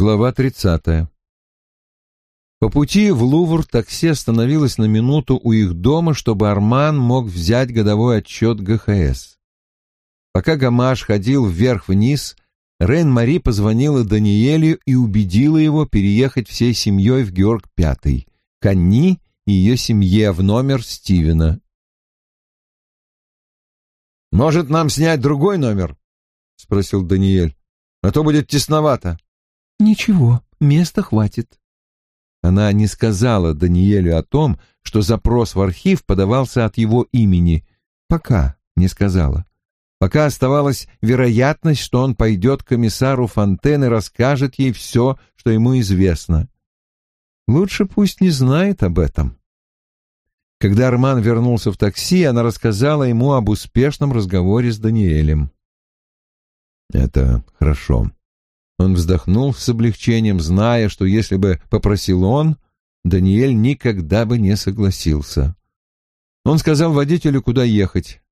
Глава 30. По пути в Лувр такси остановилось на минуту у их дома, чтобы Арман мог взять годовой отчет ГХС. Пока Гамаш ходил вверх-вниз, Рейн-Мари позвонила Даниэлю и убедила его переехать всей семьей в Георг Пятый, к и ее семье в номер Стивена. «Может, нам снять другой номер?» — спросил Даниэль. «А то будет тесновато». «Ничего, места хватит». Она не сказала Даниэлю о том, что запрос в архив подавался от его имени. Пока не сказала. Пока оставалась вероятность, что он пойдет к комиссару Фонтен и расскажет ей все, что ему известно. Лучше пусть не знает об этом. Когда Арман вернулся в такси, она рассказала ему об успешном разговоре с Даниэлем. «Это хорошо», он вздохнул с облегчением, зная, что если бы попросил он, Даниэль никогда бы не согласился. Он сказал водителю, куда ехать.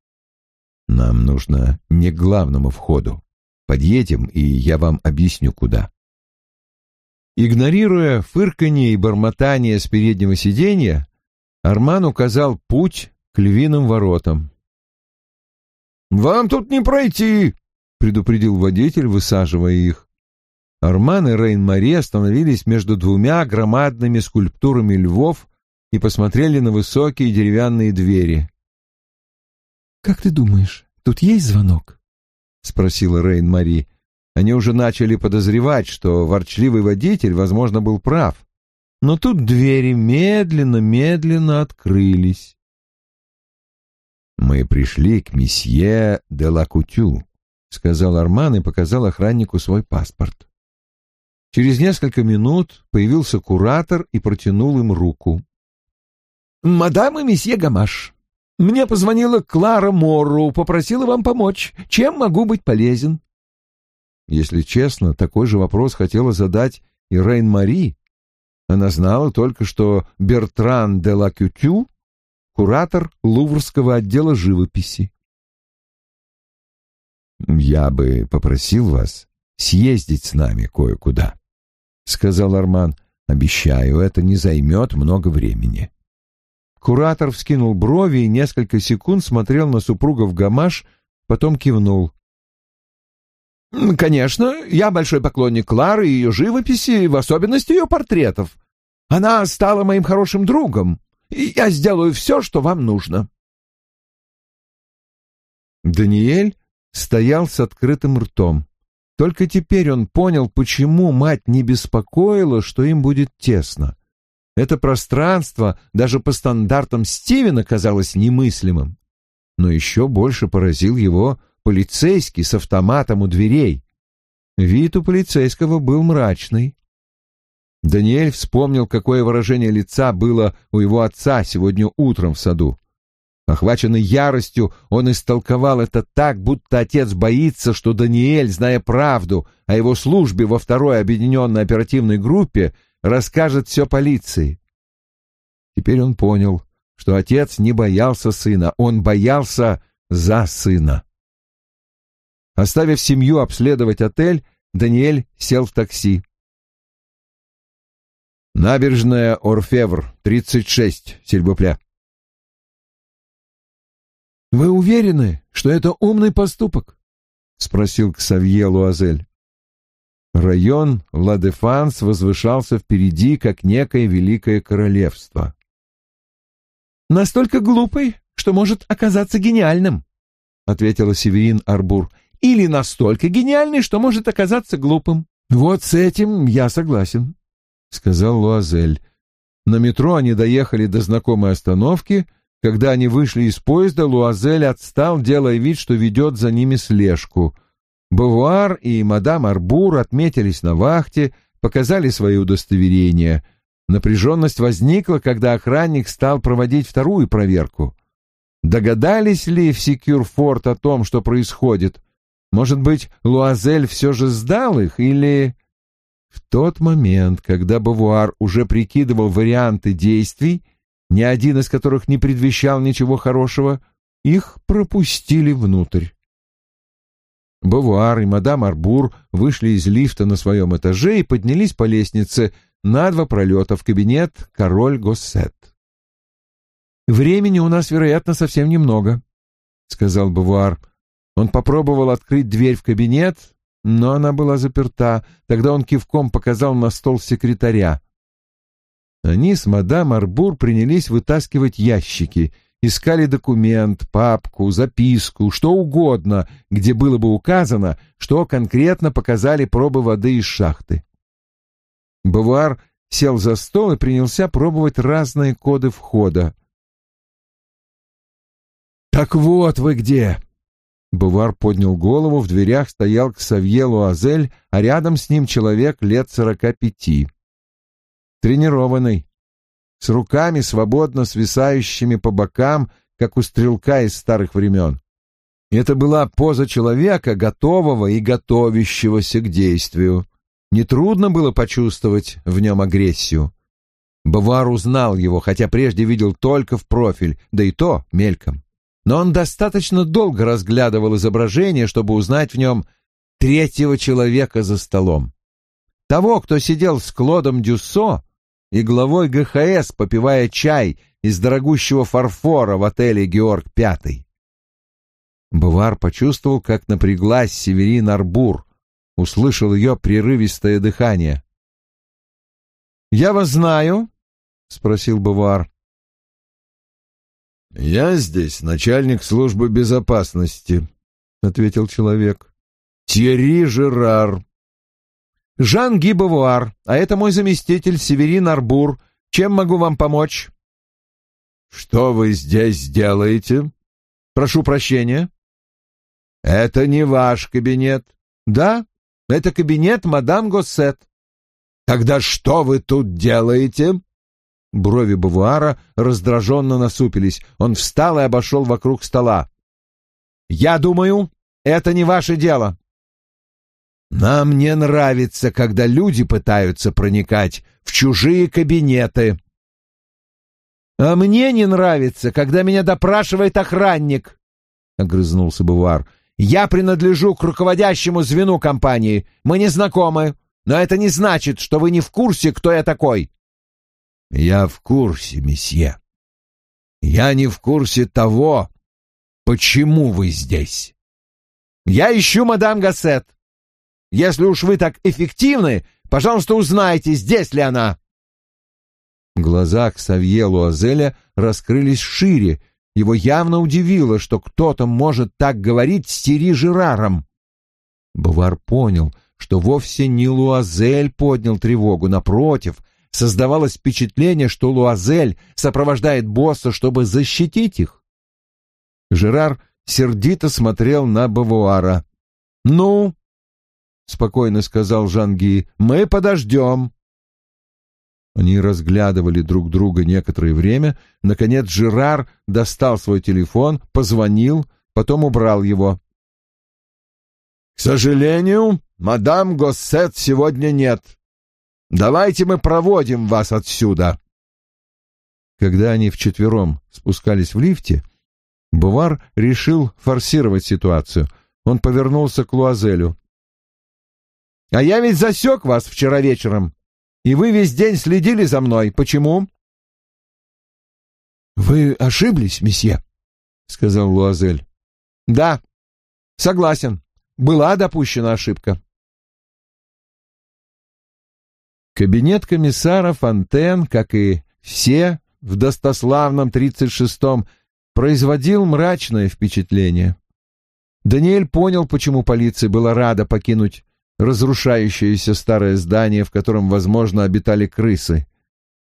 «Нам нужно не к главному входу. Подъедем, и я вам объясню, куда». Игнорируя фырканье и бормотание с переднего сиденья, Арман указал путь к львиным воротам. «Вам тут не пройти!» — предупредил водитель, высаживая их. Арман и Рейн-Мари остановились между двумя громадными скульптурами львов и посмотрели на высокие деревянные двери. «Как ты думаешь, тут есть звонок?» — спросила Рейн-Мари. Они уже начали подозревать, что ворчливый водитель, возможно, был прав. Но тут двери медленно-медленно открылись. «Мы пришли к месье де ла Кутю», — сказал Арман и показал охраннику свой паспорт. Через несколько минут появился куратор и протянул им руку. «Мадам и месье Гамаш, мне позвонила Клара Морроу, попросила вам помочь. Чем могу быть полезен?» Если честно, такой же вопрос хотела задать и Рейн-Мари. Она знала только, что Бертран де ла Кютю — куратор Луврского отдела живописи. «Я бы попросил вас съездить с нами кое-куда», — сказал Арман. «Обещаю, это не займет много времени». Куратор вскинул брови и несколько секунд смотрел на супругов Гамаш, потом кивнул. «Конечно, я большой поклонник Клары и ее живописи, в особенности ее портретов. Она стала моим хорошим другом, и я сделаю все, что вам нужно». Даниэль стоял с открытым ртом. Только теперь он понял, почему мать не беспокоила, что им будет тесно. Это пространство даже по стандартам Стивена казалось немыслимым. Но еще больше поразил его полицейский с автоматом у дверей. Вид у полицейского был мрачный. Даниэль вспомнил, какое выражение лица было у его отца сегодня утром в саду. Охваченный яростью, он истолковал это так, будто отец боится, что Даниэль, зная правду о его службе во второй объединенной оперативной группе, расскажет все полиции. Теперь он понял, что отец не боялся сына, он боялся за сына. Оставив семью обследовать отель, Даниэль сел в такси. «Набережная Орфевр, 36, s'il vous plaît». «Вы уверены, что это умный поступок?» — спросил Ксавье Луазель. Район Ла-де-Фанс возвышался впереди, как некое великое королевство. «Настолько глупый, что может оказаться гениальным», — ответила Северин Арбур. «Или настолько гениальный, что может оказаться глупым». «Вот с этим я согласен», — сказал Луазель. На метро они доехали до знакомой остановки, когда они вышли из поезда, Луазель отстал, делая вид, что ведет за ними слежку. Бавуар и мадам Арбур отметились на вахте, показали свои удостоверения. Напряженность возникла, когда охранник стал проводить вторую проверку. Догадались ли в Секюрфорт о том, что происходит? Может быть, Луазель все же сдал их или... В тот момент, когда Бавуар уже прикидывал варианты действий, ни один из которых не предвещал ничего хорошего, их пропустили внутрь. Бавуар и мадам Арбур вышли из лифта на своем этаже и поднялись по лестнице на два пролета в кабинет король Госсет. «Времени у нас, вероятно, совсем немного», — сказал Бавуар. Он попробовал открыть дверь в кабинет, но она была заперта. Тогда он кивком показал на стол секретаря. Они с мадам Арбур принялись вытаскивать ящики, искали документ, папку, записку, что угодно, где было бы указано, что конкретно показали пробы воды из шахты. Бавуар сел за стол и принялся пробовать разные коды входа. «Так вот вы где!» Бувар поднял голову, в дверях стоял Ксавье Луазель, а рядом с ним человек лет сорока пяти. Тренированный, с руками, свободно свисающими по бокам, как у стрелка из старых времен. Это была поза человека, готового и готовящегося к действию. Нетрудно было почувствовать в нем агрессию. Бавар узнал его, хотя прежде видел только в профиль, да и то мельком но он достаточно долго разглядывал изображение, чтобы узнать в нем третьего человека за столом. Того, кто сидел с Клодом Дюссо и главой ГХС, попивая чай из дорогущего фарфора в отеле «Георг Пятый». Бувар почувствовал, как напряглась Северин Арбур, услышал ее прерывистое дыхание. «Я вас знаю?» — спросил Бувар. «Я здесь начальник службы безопасности», — ответил человек. «Тьерри Жерар». «Жан Гибовуар, а это мой заместитель Северин Арбур. Чем могу вам помочь?» «Что вы здесь делаете?» «Прошу прощения». «Это не ваш кабинет». «Да, это кабинет мадам Госсет». «Тогда что вы тут делаете?» Брови Бавуара раздраженно насупились. Он встал и обошел вокруг стола. «Я думаю, это не ваше дело». «Нам не нравится, когда люди пытаются проникать в чужие кабинеты». «А мне не нравится, когда меня допрашивает охранник», — огрызнулся Бувар. «Я принадлежу к руководящему звену компании. Мы не знакомы, но это не значит, что вы не в курсе, кто я такой». Я в курсе, месье. Я не в курсе того, почему вы здесь. Я ищу мадам Гассет. Если уж вы так эффективны, пожалуйста, узнайте, здесь ли она. Глаза Ксавье Луазеля раскрылись шире. Его явно удивило, что кто-то может так говорить с Тири Жераром. Бавар понял, что вовсе не Луазель поднял тревогу, напротив — Создавалось впечатление, что Луазель сопровождает босса, чтобы защитить их. Жерар сердито смотрел на Бавуара. «Ну?» — спокойно сказал Жанги. «Мы подождем». Они разглядывали друг друга некоторое время. Наконец Жерар достал свой телефон, позвонил, потом убрал его. «К сожалению, мадам Госсет сегодня нет. Давайте мы проводим вас отсюда. Когда они вчетвером спускались в лифте, Бувар решил форсировать ситуацию. Он повернулся к Луазелю. «А я ведь засек вас вчера вечером, и вы весь день следили за мной. Почему?» «Вы ошиблись, месье», — сказал Луазель. «Да, согласен. Была допущена ошибка. Кабинет комиссара Фонтен, как и все в достославном 36-м, производил мрачное впечатление. Даниэль понял, почему полиция была рада покинуть разрушающееся старое здание, в котором, возможно, обитали крысы.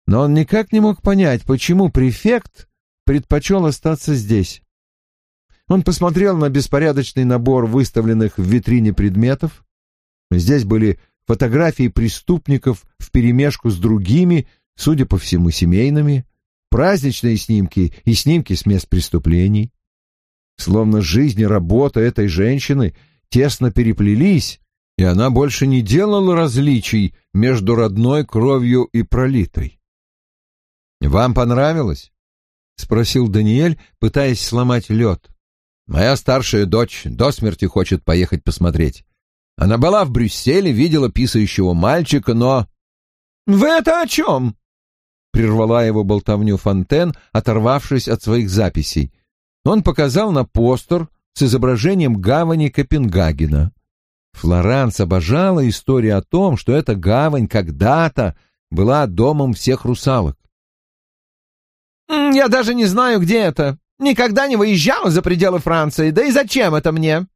Но он никак не мог понять, почему префект предпочел остаться здесь. Он посмотрел на беспорядочный набор выставленных в витрине предметов. Здесь были фотографии преступников вперемешку с другими, судя по всему, семейными, праздничные снимки и снимки с мест преступлений. Словно жизнь и работа этой женщины тесно переплелись, и она больше не делала различий между родной кровью и пролитой. «Вам понравилось?» — спросил Даниэль, пытаясь сломать лед. Моя старшая дочь до смерти хочет поехать посмотреть. Она была в Брюсселе, видела писающего мальчика, но... «Вы это о чем?» — прервала его болтовню Фонтен, оторвавшись от своих записей. Он показал на постер с изображением гавани Копенгагена. Флоранс обожала историю о том, что эта гавань когда-то была домом всех русалок. «Я даже не знаю, где это. Никогда не выезжала за пределы Франции. Да и зачем это мне?»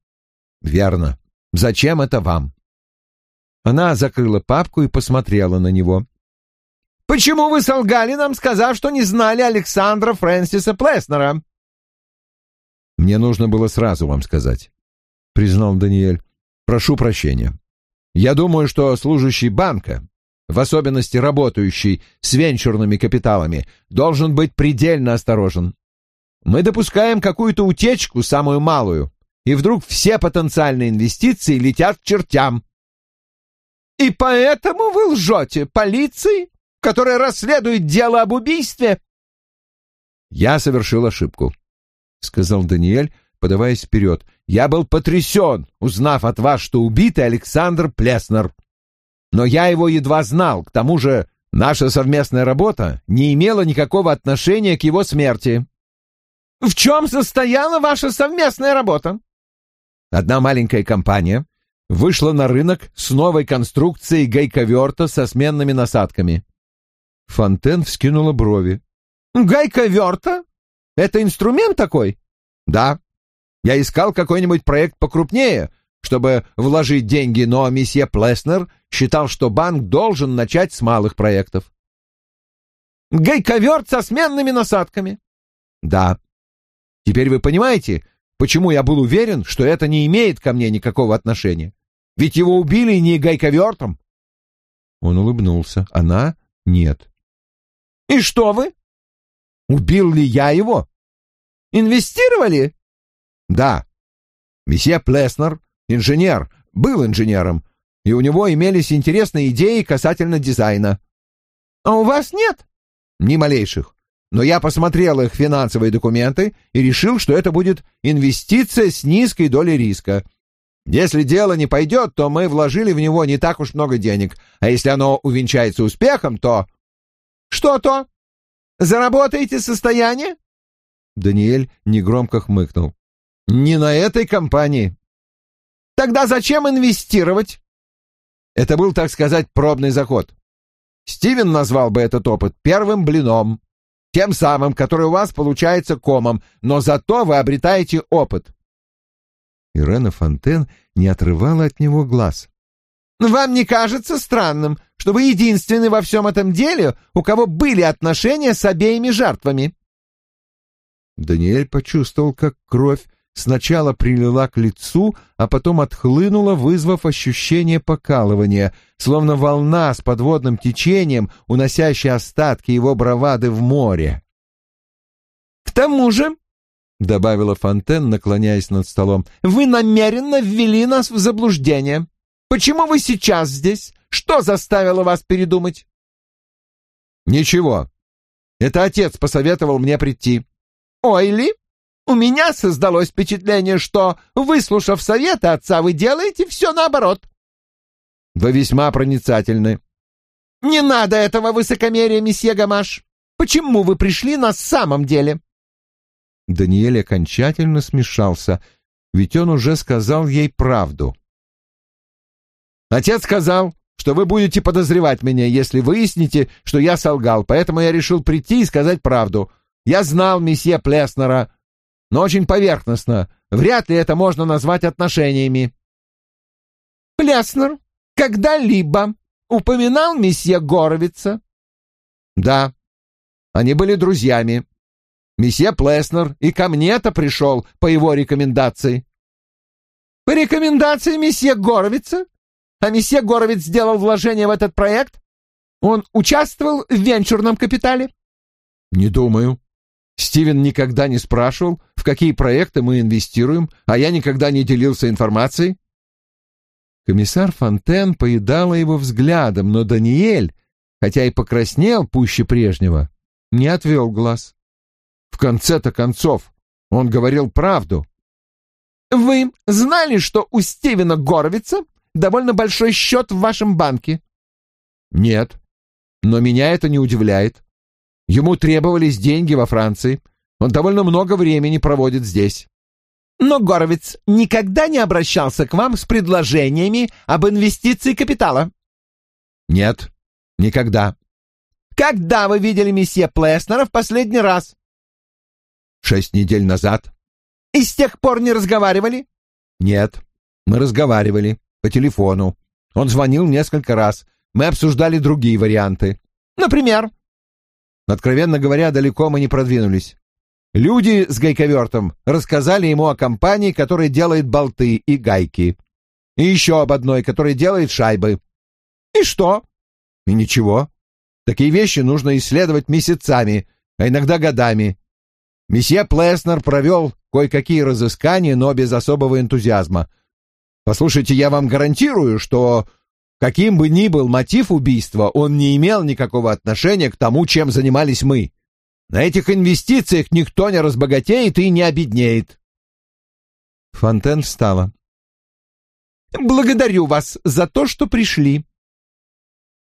«Верно. Зачем это вам?» Она закрыла папку и посмотрела на него. «Почему вы солгали нам, сказав, что не знали Александра Фрэнсиса Плеснера?» «Мне нужно было сразу вам сказать», — признал Даниэль. «Прошу прощения. Я думаю, что служащий банка, в особенности работающий с венчурными капиталами, должен быть предельно осторожен. Мы допускаем какую-то утечку, самую малую, и вдруг все потенциальные инвестиции летят к чертям». «И поэтому вы лжете полиции?» которая расследует дело об убийстве?» «Я совершил ошибку», — сказал Даниэль, подаваясь вперед. «Я был потрясен, узнав от вас, что убитый Александр Плеснер. Но я его едва знал, к тому же наша совместная работа не имела никакого отношения к его смерти». «В чем состояла ваша совместная работа?» Одна маленькая компания вышла на рынок с новой конструкцией гайковерта со сменными насадками. Фонтен вскинула брови. «Гайка верта? Это инструмент такой?» «Да. Я искал какой-нибудь проект покрупнее, чтобы вложить деньги, но месье Плеснер считал, что банк должен начать с малых проектов». «Гайковерт со сменными насадками?» «Да. Теперь вы понимаете, почему я был уверен, что это не имеет ко мне никакого отношения? Ведь его убили не гайковертом». Он улыбнулся. Она — нет. И что вы? Убил ли я его? Инвестировали? Да. Месье Плеснер, инженер, был инженером, и у него имелись интересные идеи касательно дизайна. А у вас нет? Ни малейших. Но я посмотрел их финансовые документы и решил, что это будет инвестиция с низкой долей риска. Если дело не пойдет, то мы вложили в него не так уж много денег, а если оно увенчается успехом, то... Что-то? Заработаете состояние? Даниэль негромко хмыкнул. Не на этой компании. Тогда зачем инвестировать? Это был, так сказать, пробный заход. Стивен назвал бы этот опыт первым блином, тем самым, который у вас получается комом, но зато вы обретаете опыт. Ирена Фонтен не отрывала от него глаз. Вам не кажется странным, что вы единственный во всем этом деле, у кого были отношения с обеими жертвами?» Даниэль почувствовал, как кровь сначала прилила к лицу, а потом отхлынула, вызвав ощущение покалывания, словно волна с подводным течением, уносящая остатки его бравады в море. «К тому же», — добавила Фонтен, наклоняясь над столом, — «вы намеренно ввели нас в заблуждение. Почему вы сейчас здесь? Что заставило вас передумать?» «Ничего. Это отец посоветовал мне прийти». «Ойли, у меня создалось впечатление, что, выслушав советы отца, вы делаете все наоборот». «Вы весьма проницательны». «Не надо этого высокомерия, месье Гамаш. Почему вы пришли на самом деле?» Даниэль окончательно смешался, ведь он уже сказал ей правду. Отец сказал, что вы будете подозревать меня, если выясните, что я солгал, поэтому я решил прийти и сказать правду. Я знал месье Плеснера, но очень поверхностно. Вряд ли это можно назвать отношениями. Плеснер когда-либо упоминал месье Горовица? Да. Они были друзьями. Месье Плеснер и ко мне-то пришел по его рекомендации. По рекомендации месье Горовица? А месье Горовец сделал вложение в этот проект? Он участвовал в венчурном капитале? Не думаю. Стивен никогда не спрашивал, в какие проекты мы инвестируем, а я никогда не делился информацией. Комиссар Фонтен поедала его взглядом, но Даниэль, хотя и покраснел пуще прежнего, не отвел глаз. В конце-то концов, он говорил правду. Вы знали, что у Стивена Горовица довольно большой счет в вашем банке? Нет, но меня это не удивляет. Ему требовались деньги во Франции. Он довольно много времени проводит здесь. Но Горовец никогда не обращался к вам с предложениями об инвестиции капитала? Нет, никогда. Когда вы видели месье Плеснера в последний раз? Шесть недель назад. И с тех пор не разговаривали? Нет, мы разговаривали по телефону. Он звонил несколько раз. Мы обсуждали другие варианты. Например? Откровенно говоря, далеко мы не продвинулись. Люди с гайковертом рассказали ему о компании, которая делает болты и гайки. И еще об одной, которая делает шайбы. И что? И ничего. Такие вещи нужно исследовать месяцами, а иногда годами. Месье Плеснер провел кое-какие разыскания, но без особого энтузиазма. Послушайте, я вам гарантирую, что каким бы ни был мотив убийства, он не имел никакого отношения к тому, чем занимались мы. На этих инвестициях никто не разбогатеет и не обеднеет. Фонтен встала. «Благодарю вас за то, что пришли».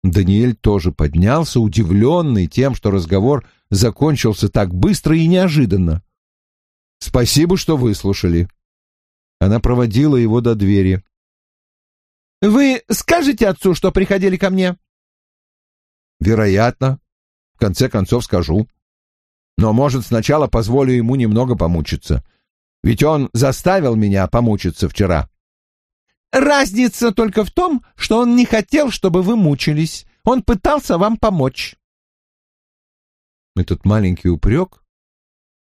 Даниэль тоже поднялся, удивленный тем, что разговор закончился так быстро и неожиданно. «Спасибо, что выслушали». Она проводила его до двери. «Вы скажете отцу, что приходили ко мне?» «Вероятно. В конце концов скажу. Но, может, сначала позволю ему немного помучиться. Ведь он заставил меня помучиться вчера. Разница только в том, что он не хотел, чтобы вы мучились. Он пытался вам помочь. Этот маленький упрек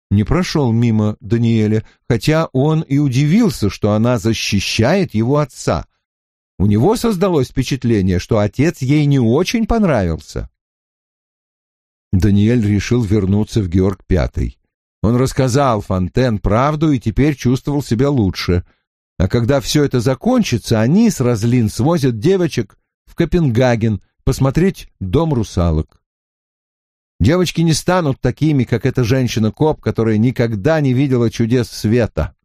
не прошел мимо Даниэля, хотя он и удивился, что она защищает его отца. У него создалось впечатление, что отец ей не очень понравился. Даниэль решил вернуться в Георг Пятый. Он рассказал Фонтен правду и теперь чувствовал себя лучше. А когда все это закончится, они с Разлин свозят девочек в Копенгаген посмотреть дом русалок. Девочки не станут такими, как эта женщина-коп, которая никогда не видела чудес света.